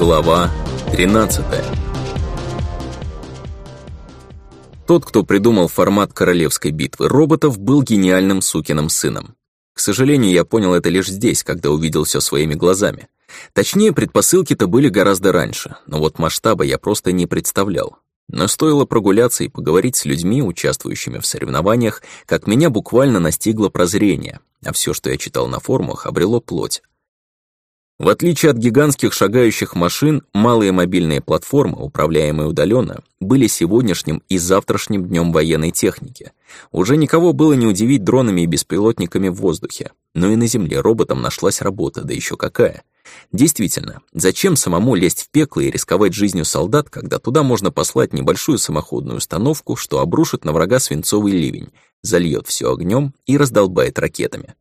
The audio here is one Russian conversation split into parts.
Глава 13 Тот, кто придумал формат королевской битвы роботов, был гениальным сукиным сыном. К сожалению, я понял это лишь здесь, когда увидел все своими глазами. Точнее, предпосылки-то были гораздо раньше, но вот масштаба я просто не представлял. Но стоило прогуляться и поговорить с людьми, участвующими в соревнованиях, как меня буквально настигло прозрение, а все, что я читал на форумах, обрело плоть. В отличие от гигантских шагающих машин, малые мобильные платформы, управляемые удаленно, были сегодняшним и завтрашним днем военной техники. Уже никого было не удивить дронами и беспилотниками в воздухе. Но и на Земле роботам нашлась работа, да еще какая. Действительно, зачем самому лезть в пекло и рисковать жизнью солдат, когда туда можно послать небольшую самоходную установку, что обрушит на врага свинцовый ливень, зальет все огнем и раздолбает ракетами?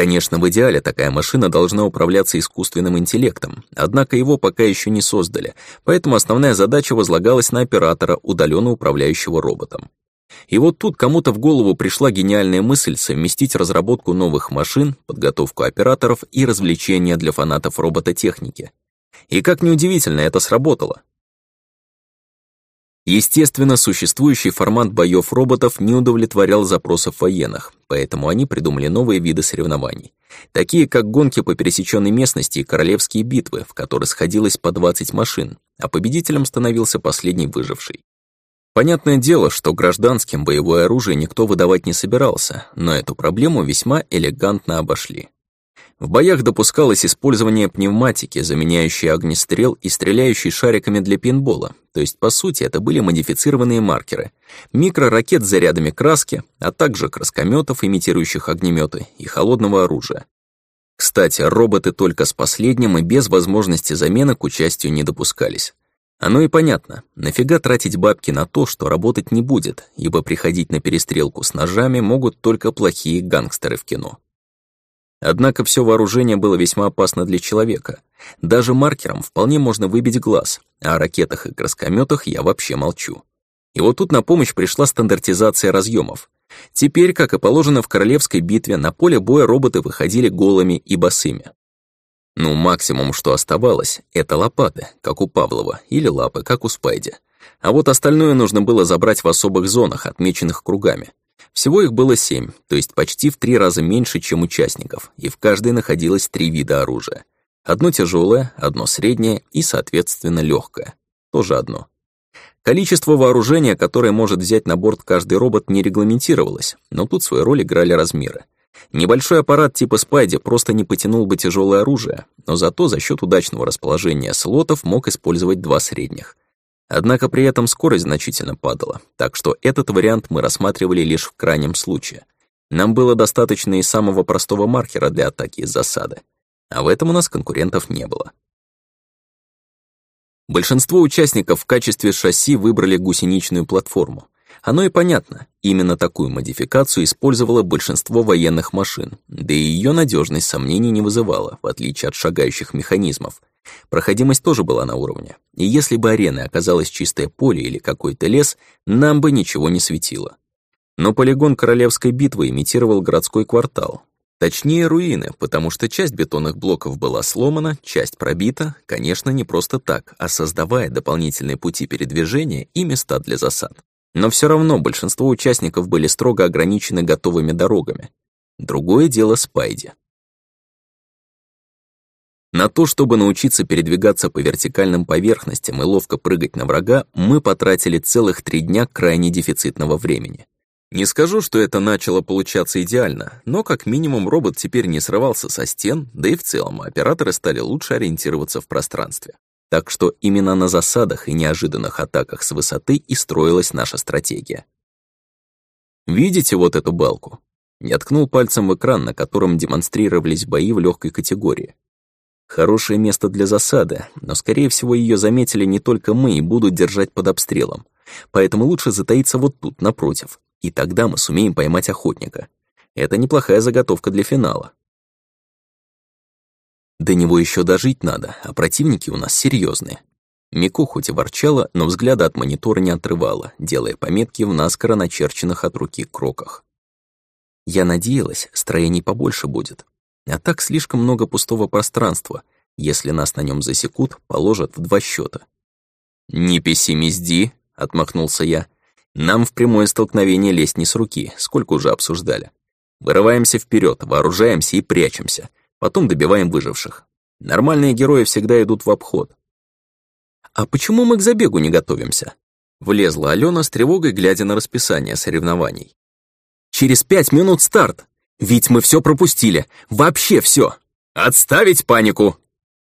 Конечно, в идеале такая машина должна управляться искусственным интеллектом, однако его пока еще не создали, поэтому основная задача возлагалась на оператора, удаленно управляющего роботом. И вот тут кому-то в голову пришла гениальная мысль совместить разработку новых машин, подготовку операторов и развлечения для фанатов робототехники. И как неудивительно, это сработало. Естественно, существующий формат боев роботов не удовлетворял запросов военных, поэтому они придумали новые виды соревнований, такие как гонки по пересеченной местности и королевские битвы, в которые сходилось по 20 машин, а победителем становился последний выживший. Понятное дело, что гражданским боевое оружие никто выдавать не собирался, но эту проблему весьма элегантно обошли. В боях допускалось использование пневматики, заменяющей огнестрел и стреляющей шариками для пейнтбола, то есть, по сути, это были модифицированные маркеры, микроракет с зарядами краски, а также краскометов, имитирующих огнеметы, и холодного оружия. Кстати, роботы только с последним и без возможности замены к участию не допускались. Оно и понятно, нафига тратить бабки на то, что работать не будет, ибо приходить на перестрелку с ножами могут только плохие гангстеры в кино. Однако все вооружение было весьма опасно для человека. Даже маркером вполне можно выбить глаз, а о ракетах и краскометах я вообще молчу. И вот тут на помощь пришла стандартизация разъемов. Теперь, как и положено в королевской битве, на поле боя роботы выходили голыми и босыми. Ну, максимум, что оставалось, это лопаты, как у Павлова, или лапы, как у Спайди. А вот остальное нужно было забрать в особых зонах, отмеченных кругами. Всего их было семь, то есть почти в три раза меньше, чем участников, и в каждой находилось три вида оружия. Одно тяжелое, одно среднее и, соответственно, легкое. Тоже одно. Количество вооружения, которое может взять на борт каждый робот, не регламентировалось, но тут свою роль играли размеры. Небольшой аппарат типа Спайди просто не потянул бы тяжелое оружие, но зато за счет удачного расположения слотов мог использовать два средних. Однако при этом скорость значительно падала, так что этот вариант мы рассматривали лишь в крайнем случае. Нам было достаточно и самого простого маркера для атаки из засады. А в этом у нас конкурентов не было. Большинство участников в качестве шасси выбрали гусеничную платформу. Оно и понятно, именно такую модификацию использовало большинство военных машин, да и ее надежность сомнений не вызывала, в отличие от шагающих механизмов, Проходимость тоже была на уровне, и если бы ареной оказалось чистое поле или какой-то лес, нам бы ничего не светило. Но полигон Королевской битвы имитировал городской квартал. Точнее, руины, потому что часть бетонных блоков была сломана, часть пробита, конечно, не просто так, а создавая дополнительные пути передвижения и места для засад. Но все равно большинство участников были строго ограничены готовыми дорогами. Другое дело Спайди. На то, чтобы научиться передвигаться по вертикальным поверхностям и ловко прыгать на врага, мы потратили целых три дня крайне дефицитного времени. Не скажу, что это начало получаться идеально, но как минимум робот теперь не срывался со стен, да и в целом операторы стали лучше ориентироваться в пространстве. Так что именно на засадах и неожиданных атаках с высоты и строилась наша стратегия. Видите вот эту балку? Я ткнул пальцем в экран, на котором демонстрировались бои в легкой категории. Хорошее место для засады, но, скорее всего, ее заметили не только мы и будут держать под обстрелом. Поэтому лучше затаиться вот тут, напротив, и тогда мы сумеем поймать охотника. Это неплохая заготовка для финала. До него еще дожить надо, а противники у нас серьезные. Мико хоть и ворчала, но взгляда от монитора не отрывала, делая пометки в наскоро начерченных от руки кроках. Я надеялась, строений побольше будет, а так слишком много пустого пространства, Если нас на нем засекут, положат в два счета. «Не пессимизди», — отмахнулся я. «Нам в прямое столкновение лезть не с руки, сколько уже обсуждали. Вырываемся вперед, вооружаемся и прячемся. Потом добиваем выживших. Нормальные герои всегда идут в обход. «А почему мы к забегу не готовимся?» Влезла Алена с тревогой, глядя на расписание соревнований. «Через пять минут старт! Ведь мы все пропустили! Вообще все! Отставить панику!»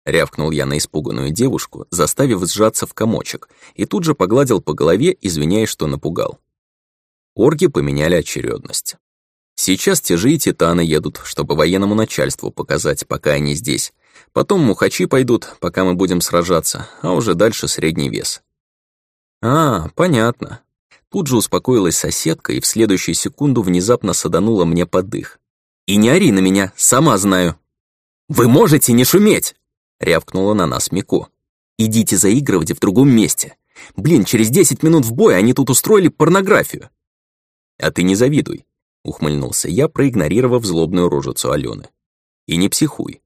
Рявкнул я на испуганную девушку, заставив сжаться в комочек, и тут же погладил по голове, извиняясь, что напугал. Орги поменяли очередность. Сейчас те же и титаны едут, чтобы военному начальству показать, пока они здесь. Потом мухачи пойдут, пока мы будем сражаться, а уже дальше средний вес. А, понятно. Тут же успокоилась соседка и в следующую секунду внезапно саданула мне под дых. «И не ори на меня, сама знаю!» «Вы можете не шуметь!» — рявкнула на нас Мико. «Идите заигрывать в другом месте. Блин, через десять минут в бой они тут устроили порнографию». «А ты не завидуй ухмыльнулся я, проигнорировав злобную рожицу Алены. И не психуй.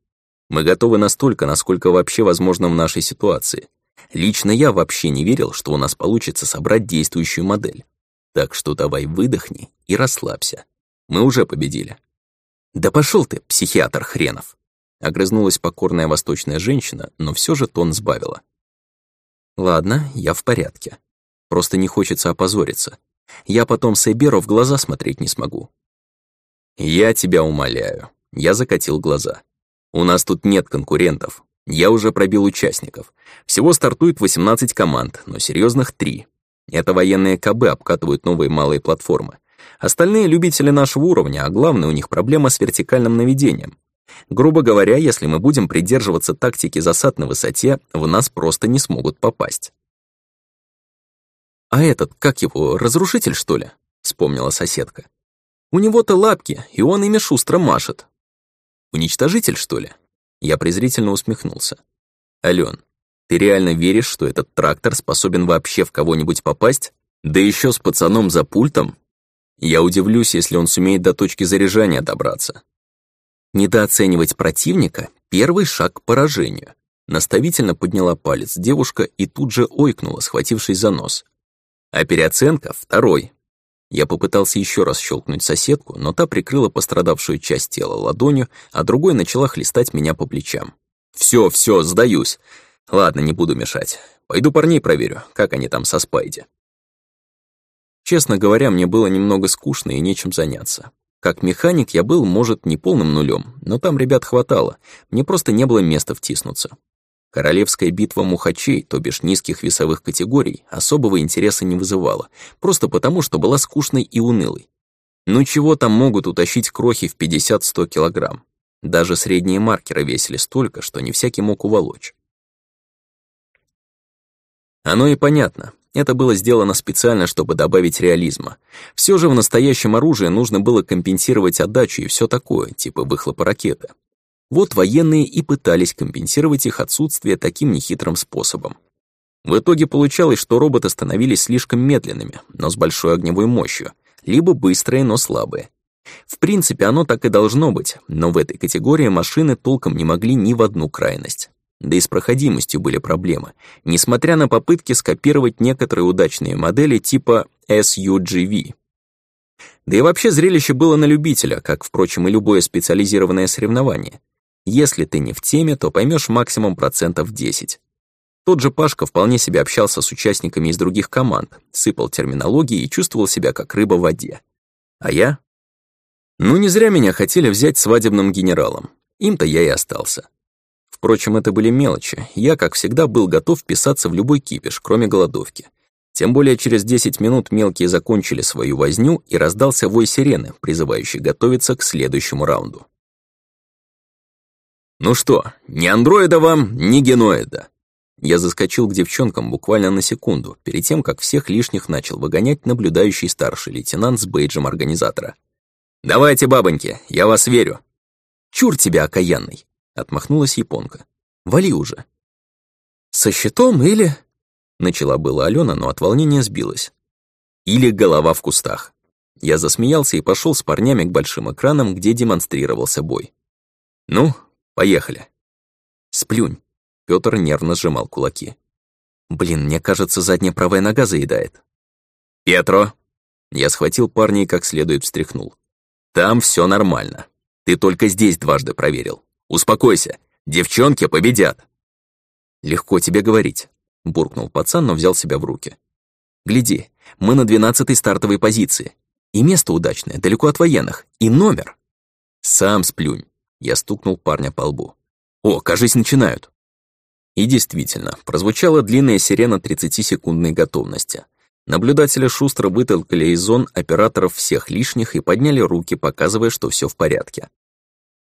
Мы готовы настолько, насколько вообще возможно в нашей ситуации. Лично я вообще не верил, что у нас получится собрать действующую модель. Так что давай выдохни и расслабься. Мы уже победили. Да пошел ты, психиатр хренов. Огрызнулась покорная восточная женщина, но все же тон сбавила. Ладно, я в порядке. Просто не хочется опозориться. Я потом Сейберу в глаза смотреть не смогу. Я тебя умоляю. Я закатил глаза. У нас тут нет конкурентов. Я уже пробил участников. Всего стартует 18 команд, но серьезных три. Это военные КБ обкатывают новые малые платформы. Остальные любители нашего уровня, а главное у них проблема с вертикальным наведением. Грубо говоря, если мы будем придерживаться тактики засад на высоте, в нас просто не смогут попасть. «А этот, как его, разрушитель, что ли?» — вспомнила соседка. «У него-то лапки, и он ими шустро машет». «Уничтожитель, что ли?» Я презрительно усмехнулся. «Ален, ты реально веришь, что этот трактор способен вообще в кого-нибудь попасть? Да еще с пацаном за пультом? Я удивлюсь, если он сумеет до точки заряжания добраться». Недооценивать противника — первый шаг к поражению. Наставительно подняла палец девушка и тут же ойкнула, схватившись за нос. А переоценка — второй. Я попытался еще раз щелкнуть соседку, но та прикрыла пострадавшую часть тела ладонью, а другой начала хлестать меня по плечам. Все, все, сдаюсь. Ладно, не буду мешать. Пойду парней проверю, как они там со Спайди. Честно говоря, мне было немного скучно и нечем заняться. Как механик я был, может, не полным нулем, но там ребят хватало, мне просто не было места втиснуться. Королевская битва мухачей, то бишь низких весовых категорий, особого интереса не вызывала, просто потому, что была скучной и унылой. Ну чего там могут утащить крохи в 50-100 килограмм? Даже средние маркеры весили столько, что не всякий мог уволочь. Оно и понятно. Это было сделано специально, чтобы добавить реализма. Все же в настоящем оружии нужно было компенсировать отдачу и все такое, типа выхлопа ракеты. Вот военные и пытались компенсировать их отсутствие таким нехитрым способом. В итоге получалось, что роботы становились слишком медленными, но с большой огневой мощью, либо быстрые, но слабые. В принципе, оно так и должно быть, но в этой категории машины толком не могли ни в одну крайность. Да и с проходимостью были проблемы, несмотря на попытки скопировать некоторые удачные модели типа SUGV. Да и вообще зрелище было на любителя, как, впрочем, и любое специализированное соревнование. Если ты не в теме, то поймешь максимум процентов 10. Тот же Пашка вполне себе общался с участниками из других команд, сыпал терминологией и чувствовал себя как рыба в воде. А я? Ну, не зря меня хотели взять свадебным генералом. Им-то я и остался. Впрочем, это были мелочи. Я, как всегда, был готов вписаться в любой кипиш, кроме голодовки. Тем более через 10 минут мелкие закончили свою возню и раздался вой сирены, призывающий готовиться к следующему раунду. «Ну что, ни андроида вам, ни геноида!» Я заскочил к девчонкам буквально на секунду, перед тем, как всех лишних начал выгонять наблюдающий старший лейтенант с бейджем организатора. «Давайте, бабоньки, я вас верю!» «Чур тебя, окаянный!» — отмахнулась японка. «Вали уже!» «Со щитом или...» — начала была Алена, но от волнения сбилась. «Или голова в кустах!» Я засмеялся и пошел с парнями к большим экранам, где демонстрировался бой. «Ну, Поехали. Сплюнь. Пётр нервно сжимал кулаки. Блин, мне кажется, задняя правая нога заедает. Петро! Я схватил парня и как следует встряхнул. Там все нормально. Ты только здесь дважды проверил. Успокойся. Девчонки победят. Легко тебе говорить. Буркнул пацан, но взял себя в руки. Гляди, мы на двенадцатой стартовой позиции. И место удачное, далеко от военных. И номер. Сам сплюнь. Я стукнул парня по лбу. О, кажись, начинают. И действительно, прозвучала длинная сирена 30-секундной готовности. Наблюдатели шустро вытолкали из зон операторов всех лишних и подняли руки, показывая, что все в порядке.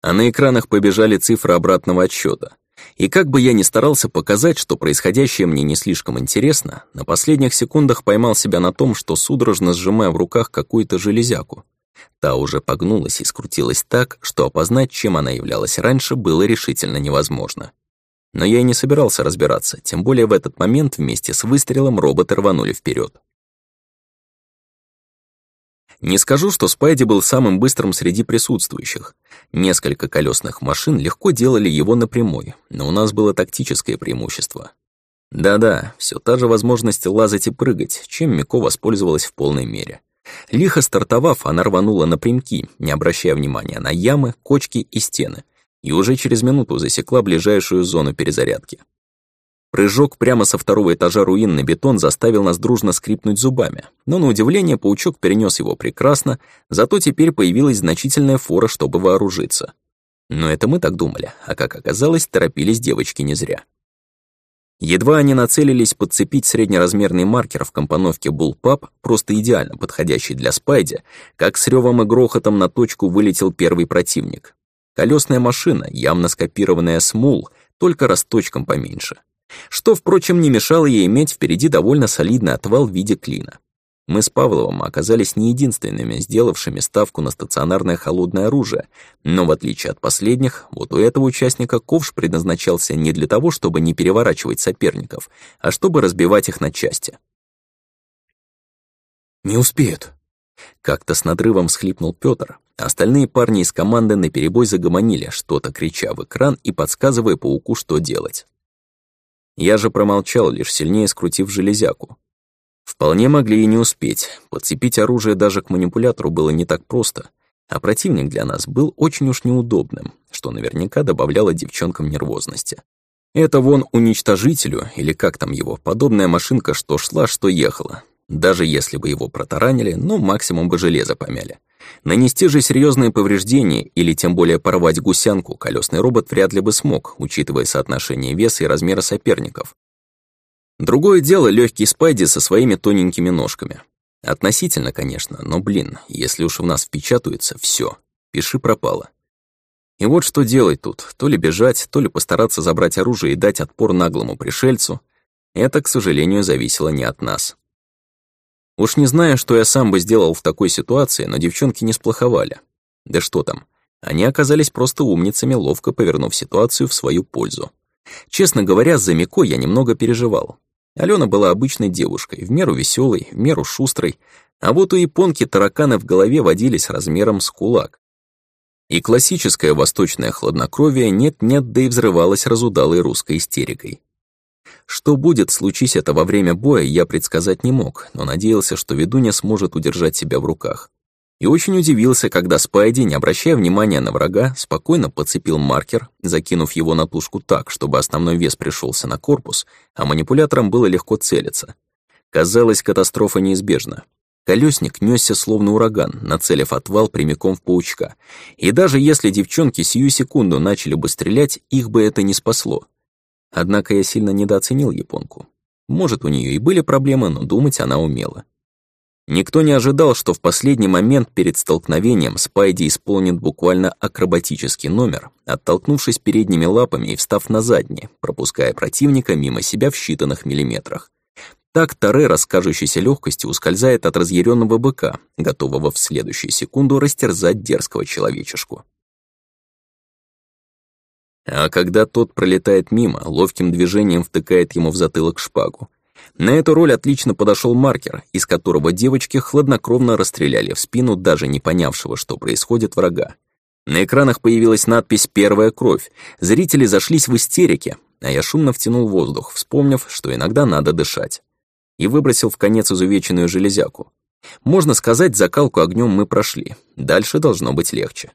А на экранах побежали цифры обратного отсчета. И как бы я ни старался показать, что происходящее мне не слишком интересно, на последних секундах поймал себя на том, что судорожно сжимая в руках какую-то железяку. Та уже погнулась и скрутилась так, что опознать, чем она являлась раньше, было решительно невозможно. Но я и не собирался разбираться, тем более в этот момент вместе с выстрелом роботы рванули вперед. Не скажу, что Спайди был самым быстрым среди присутствующих. Несколько колесных машин легко делали его напрямую, но у нас было тактическое преимущество. Да-да, все та же возможность лазать и прыгать, чем Мико воспользовалась в полной мере. Лихо стартовав, она рванула напрямки, не обращая внимания на ямы, кочки и стены, и уже через минуту засекла ближайшую зону перезарядки. Прыжок прямо со второго этажа руин на бетон заставил нас дружно скрипнуть зубами, но на удивление паучок перенес его прекрасно, зато теперь появилась значительная фора, чтобы вооружиться. Но это мы так думали, а как оказалось, торопились девочки не зря. Едва они нацелились подцепить среднеразмерный маркер в компоновке Bullpup, просто идеально подходящий для спайди, как с ревом и грохотом на точку вылетел первый противник. Колесная машина, явно скопированная с мул, только росточком поменьше. Что, впрочем, не мешало ей иметь впереди довольно солидный отвал в виде клина. Мы с Павловым оказались не единственными, сделавшими ставку на стационарное холодное оружие, но в отличие от последних, вот у этого участника ковш предназначался не для того, чтобы не переворачивать соперников, а чтобы разбивать их на части. «Не успеют», — как-то с надрывом схлипнул Пётр, остальные парни из команды наперебой загомонили, что-то крича в экран и подсказывая пауку, что делать. Я же промолчал, лишь сильнее скрутив железяку. Вполне могли и не успеть. Подцепить оружие даже к манипулятору было не так просто. А противник для нас был очень уж неудобным, что наверняка добавляло девчонкам нервозности. Это вон уничтожителю, или как там его, подобная машинка, что шла, что ехала. Даже если бы его протаранили, ну, максимум бы железо помяли. Нанести же серьезные повреждения или тем более порвать гусянку колесный робот вряд ли бы смог, учитывая соотношение веса и размера соперников. Другое дело легкий спайди со своими тоненькими ножками. Относительно, конечно, но, блин, если уж в нас впечатаются, все, пиши пропало. И вот что делать тут, то ли бежать, то ли постараться забрать оружие и дать отпор наглому пришельцу. Это, к сожалению, зависело не от нас. Уж не знаю, что я сам бы сделал в такой ситуации, но девчонки не сплоховали. Да что там, они оказались просто умницами, ловко повернув ситуацию в свою пользу. Честно говоря, за Мико я немного переживал. Алена была обычной девушкой, в меру веселой, в меру шустрой, а вот у японки тараканы в голове водились размером с кулак. И классическое восточное хладнокровие нет-нет, да и взрывалось разудалой русской истерикой. Что будет, случись это во время боя, я предсказать не мог, но надеялся, что ведунья сможет удержать себя в руках. И очень удивился, когда Спайди, не обращая внимания на врага, спокойно подцепил маркер, закинув его на тушку так, чтобы основной вес пришелся на корпус, а манипулятором было легко целиться. Казалось, катастрофа неизбежна. Колесник несся словно ураган, нацелив отвал прямиком в паучка. И даже если девчонки сию секунду начали бы стрелять, их бы это не спасло. Однако я сильно недооценил японку. Может, у нее и были проблемы, но думать она умела. Никто не ожидал, что в последний момент перед столкновением Спайди исполнит буквально акробатический номер, оттолкнувшись передними лапами и встав на задние, пропуская противника мимо себя в считанных миллиметрах. Так Таре, раскажущейся легкостью, ускользает от разъяренного быка, готового в следующую секунду растерзать дерзкого человечешку. А когда тот пролетает мимо, ловким движением втыкает ему в затылок шпагу. На эту роль отлично подошел маркер, из которого девочки хладнокровно расстреляли в спину даже не понявшего, что происходит врага. На экранах появилась надпись «Первая кровь». Зрители зашлись в истерике, а я шумно втянул воздух, вспомнив, что иногда надо дышать. И выбросил в конец изувеченную железяку. Можно сказать, закалку огнем мы прошли. Дальше должно быть легче.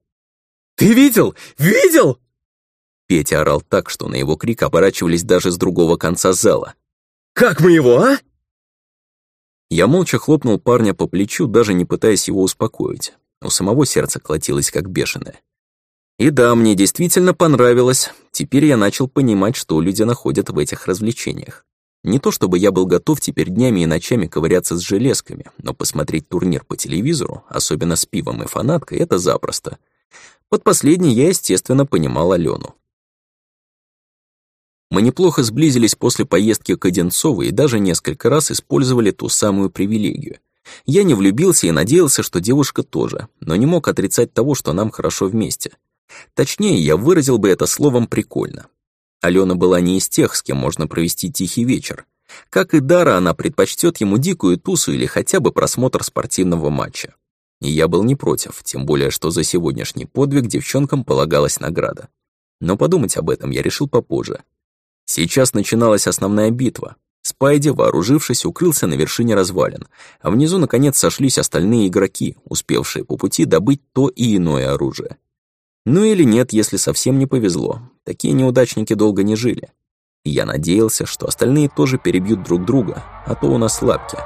«Ты видел? Видел?» Петя орал так, что на его крик оборачивались даже с другого конца зала. «Как мы его, а?» Я молча хлопнул парня по плечу, даже не пытаясь его успокоить. У самого сердце колотилось как бешеное. И да, мне действительно понравилось. Теперь я начал понимать, что люди находят в этих развлечениях. Не то чтобы я был готов теперь днями и ночами ковыряться с железками, но посмотреть турнир по телевизору, особенно с пивом и фанаткой, это запросто. Под последний я, естественно, понимал Алену. Мы неплохо сблизились после поездки к Одинцову и даже несколько раз использовали ту самую привилегию — я не влюбился и надеялся, что девушка тоже, но не мог отрицать того, что нам хорошо вместе. Точнее, я выразил бы это словом «прикольно». Алена была не из тех, с кем можно провести тихий вечер. Как и Дара, она предпочтет ему дикую тусу или хотя бы просмотр спортивного матча. И я был не против, тем более, что за сегодняшний подвиг девчонкам полагалась награда. Но подумать об этом я решил попозже. Сейчас начиналась основная битва, Спайди, вооружившись, укрылся на вершине развалин, а внизу, наконец, сошлись остальные игроки, успевшие по пути добыть то и иное оружие. Ну или нет, если совсем не повезло. Такие неудачники долго не жили. Я надеялся, что остальные тоже перебьют друг друга, а то у нас лапки.